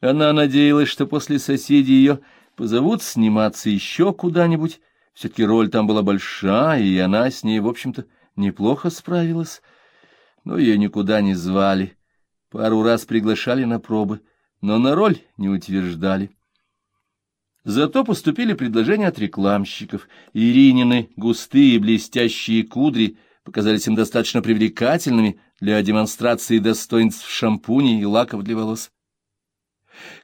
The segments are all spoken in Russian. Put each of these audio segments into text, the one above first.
Она надеялась, что после соседей ее позовут сниматься еще куда-нибудь. Все-таки роль там была большая, и она с ней, в общем-то, неплохо справилась. Но ее никуда не звали. Пару раз приглашали на пробы, но на роль не утверждали. Зато поступили предложения от рекламщиков. Иринины густые блестящие кудри показались им достаточно привлекательными для демонстрации достоинств шампуней и лаков для волос. —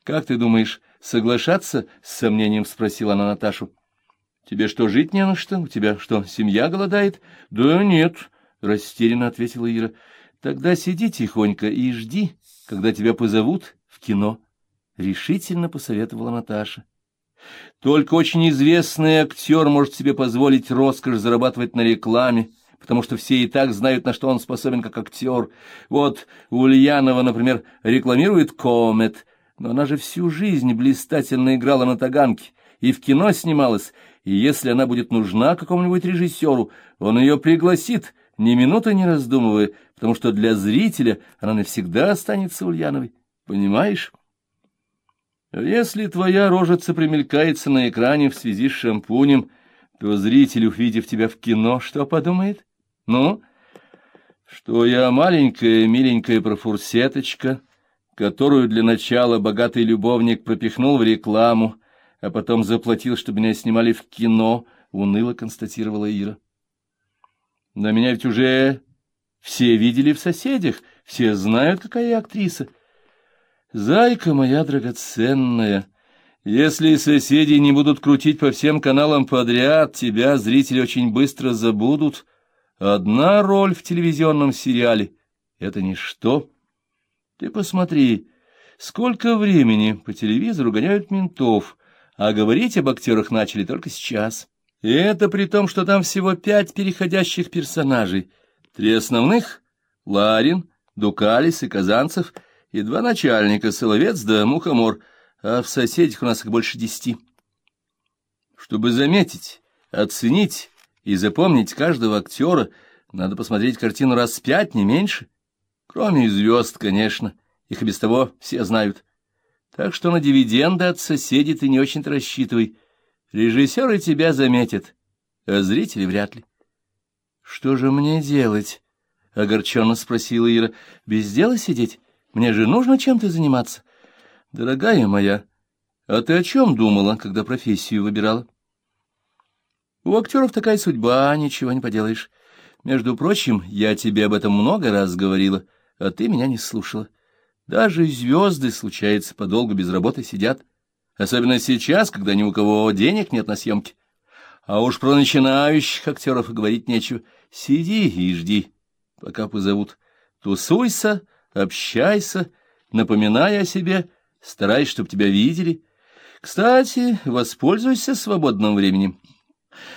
Как ты думаешь, соглашаться? — с сомнением спросила она Наташу. — Тебе что, жить не на что? У тебя что, семья голодает? — Да нет, — растерянно ответила Ира. — Тогда сиди тихонько и жди, когда тебя позовут в кино, — решительно посоветовала Наташа. Только очень известный актер может себе позволить роскошь зарабатывать на рекламе, потому что все и так знают, на что он способен как актер. Вот Ульянова, например, рекламирует «Комет», но она же всю жизнь блистательно играла на таганке и в кино снималась, и если она будет нужна какому-нибудь режиссеру, он ее пригласит, ни минуты не раздумывая, потому что для зрителя она навсегда останется Ульяновой. Понимаешь? Если твоя рожица примелькается на экране в связи с шампунем, то зритель, увидев тебя в кино, что подумает? Ну, что я маленькая миленькая профурсеточка, которую для начала богатый любовник пропихнул в рекламу, а потом заплатил, чтобы меня снимали в кино, уныло констатировала Ира. Но меня ведь уже все видели в соседях, все знают, какая я актриса. Зайка моя драгоценная, если соседи не будут крутить по всем каналам подряд, тебя зрители очень быстро забудут. Одна роль в телевизионном сериале — это ничто. Ты посмотри, сколько времени по телевизору гоняют ментов, а говорить об актерах начали только сейчас. И это при том, что там всего пять переходящих персонажей. Три основных — Ларин, Дукалис и Казанцев — и два начальника, Соловец да Мухомор, а в соседях у нас их больше десяти. Чтобы заметить, оценить и запомнить каждого актера, надо посмотреть картину раз пять, не меньше. Кроме звезд, конечно, их и без того все знают. Так что на дивиденды от соседей ты не очень-то рассчитывай. Режиссеры тебя заметят, а зрители вряд ли. — Что же мне делать? — огорченно спросила Ира. — Без дела сидеть? Мне же нужно чем-то заниматься. Дорогая моя, а ты о чем думала, когда профессию выбирала? У актеров такая судьба, ничего не поделаешь. Между прочим, я тебе об этом много раз говорила, а ты меня не слушала. Даже звезды, случается, подолгу без работы сидят. Особенно сейчас, когда ни у кого денег нет на съемки. А уж про начинающих актеров и говорить нечего. Сиди и жди, пока позовут. Тусуйся, общайся, напоминай о себе, старайся, чтобы тебя видели. Кстати, воспользуйся свободным временем.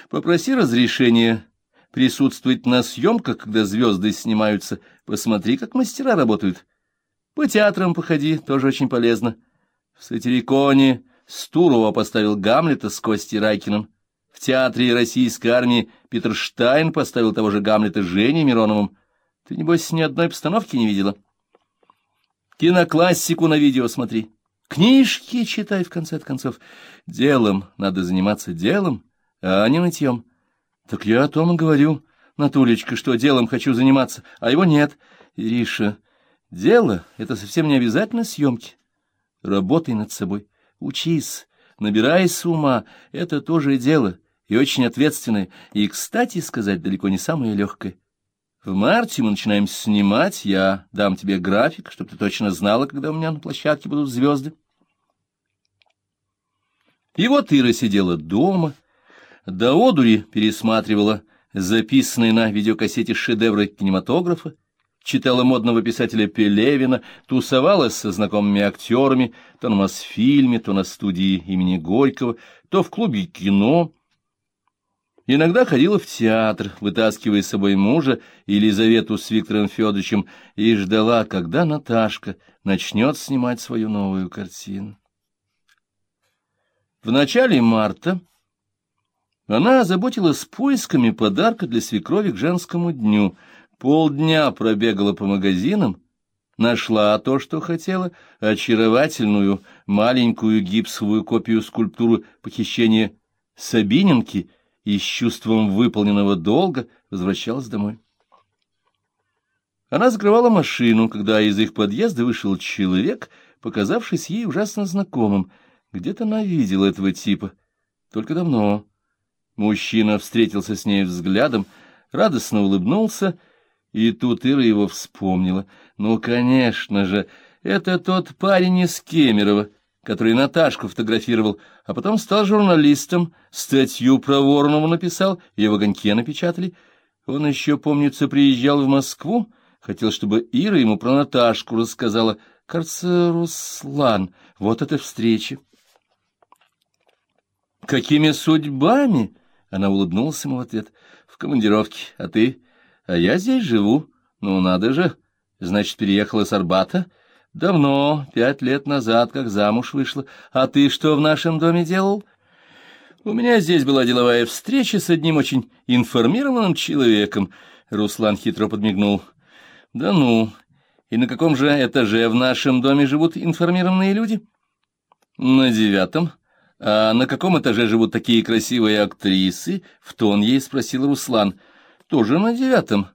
Попроси разрешения присутствовать на съемках, когда звезды снимаются. Посмотри, как мастера работают. По театрам походи, тоже очень полезно. В Сатириконе Стурова поставил Гамлета с Костей Райкиным. В театре российской армии Питер Штайн поставил того же Гамлета с Женей Мироновым. Ты, небось, ни одной постановки не видела? Киноклассику на видео смотри. Книжки читай, в конце концов. Делом надо заниматься делом, а не нытьем. Так я о том и говорю, Натулечка, что делом хочу заниматься, а его нет. Ириша, дело — это совсем не обязательно съемки. Работай над собой, учись, набирайся ума, это тоже дело, и очень ответственное, и, кстати сказать, далеко не самое легкое. В марте мы начинаем снимать, я дам тебе график, чтобы ты точно знала, когда у меня на площадке будут звезды. И вот Ира сидела дома, до одури пересматривала записанные на видеокассете шедевры кинематографа, читала модного писателя Пелевина, тусовалась со знакомыми актерами, то на Мосфильме, то на студии имени Горького, то в клубе кино, Иногда ходила в театр, вытаскивая с собой мужа Елизавету с Виктором Федоровичем, и ждала, когда Наташка начнет снимать свою новую картину. В начале марта она озаботилась поисками подарка для свекрови к женскому дню, полдня пробегала по магазинам, нашла то, что хотела, очаровательную маленькую гипсовую копию скульптуры похищения Сабиненки и с чувством выполненного долга возвращалась домой. Она закрывала машину, когда из их подъезда вышел человек, показавшись ей ужасно знакомым. Где-то она видела этого типа, только давно. Мужчина встретился с ней взглядом, радостно улыбнулся, и тут Ира его вспомнила. Ну, конечно же, это тот парень из Кемерово, который Наташку фотографировал, а потом стал журналистом, статью про Воронова написал, и в огоньке напечатали. Он еще, помнится, приезжал в Москву, хотел, чтобы Ира ему про Наташку рассказала. Кажется, Руслан. Вот эта встреча. «Какими судьбами?» — она улыбнулась ему в ответ. «В командировке. А ты?» «А я здесь живу. Ну, надо же. Значит, переехала с Арбата?» Давно, пять лет назад, как замуж вышла. А ты что в нашем доме делал? У меня здесь была деловая встреча с одним очень информированным человеком. Руслан хитро подмигнул. Да ну, и на каком же этаже в нашем доме живут информированные люди? На девятом. А на каком этаже живут такие красивые актрисы? В тон ей спросил Руслан. Тоже на девятом.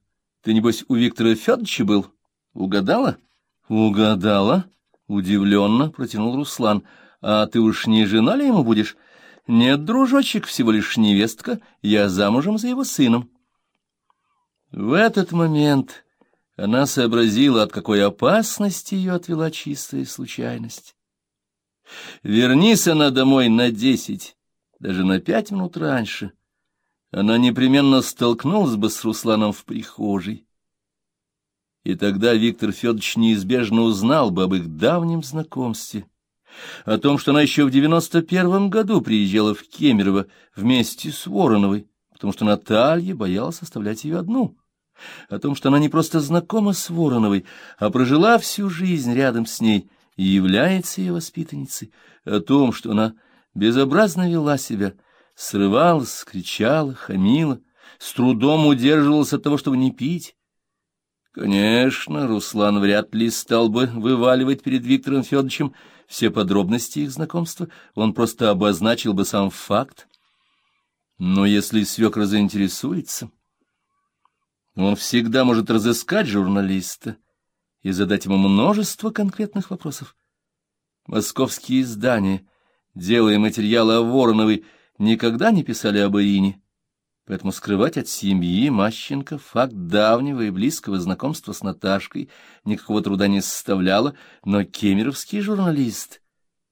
Ты, небось, у Виктора Федоровича был? Угадала? — «Угадала?» — удивленно протянул Руслан. «А ты уж не жена ли ему будешь?» «Нет, дружочек, всего лишь невестка. Я замужем за его сыном». В этот момент она сообразила, от какой опасности ее отвела чистая случайность. Вернись она домой на десять, даже на пять минут раньше, она непременно столкнулась бы с Русланом в прихожей. И тогда Виктор Федорович неизбежно узнал бы об их давнем знакомстве, о том, что она еще в девяносто первом году приезжала в Кемерово вместе с Вороновой, потому что Наталья боялась оставлять ее одну, о том, что она не просто знакома с Вороновой, а прожила всю жизнь рядом с ней и является ее воспитанницей, о том, что она безобразно вела себя, срывалась, кричала, хамила, с трудом удерживалась от того, чтобы не пить, Конечно, Руслан вряд ли стал бы вываливать перед Виктором Федоровичем все подробности их знакомства, он просто обозначил бы сам факт. Но если свекр заинтересуется, он всегда может разыскать журналиста и задать ему множество конкретных вопросов. Московские издания, делая материалы о Вороновой, никогда не писали об Ирине, Поэтому скрывать от семьи Мащенко факт давнего и близкого знакомства с Наташкой никакого труда не составляло, но кемеровский журналист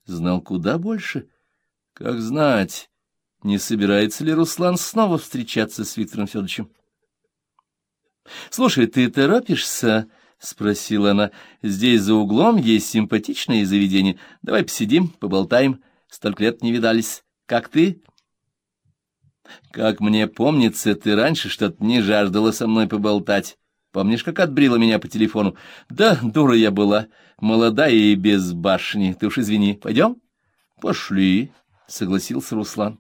знал куда больше. Как знать, не собирается ли Руслан снова встречаться с Виктором Федоровичем? — Слушай, ты торопишься? — спросила она. — Здесь за углом есть симпатичное заведение. Давай посидим, поболтаем. Столько лет не видались. Как ты? — как мне помнится, ты раньше что-то не жаждала со мной поболтать. Помнишь, как отбрила меня по телефону? Да, дура я была, молодая и без башни. Ты уж извини. Пойдем? Пошли, — согласился Руслан.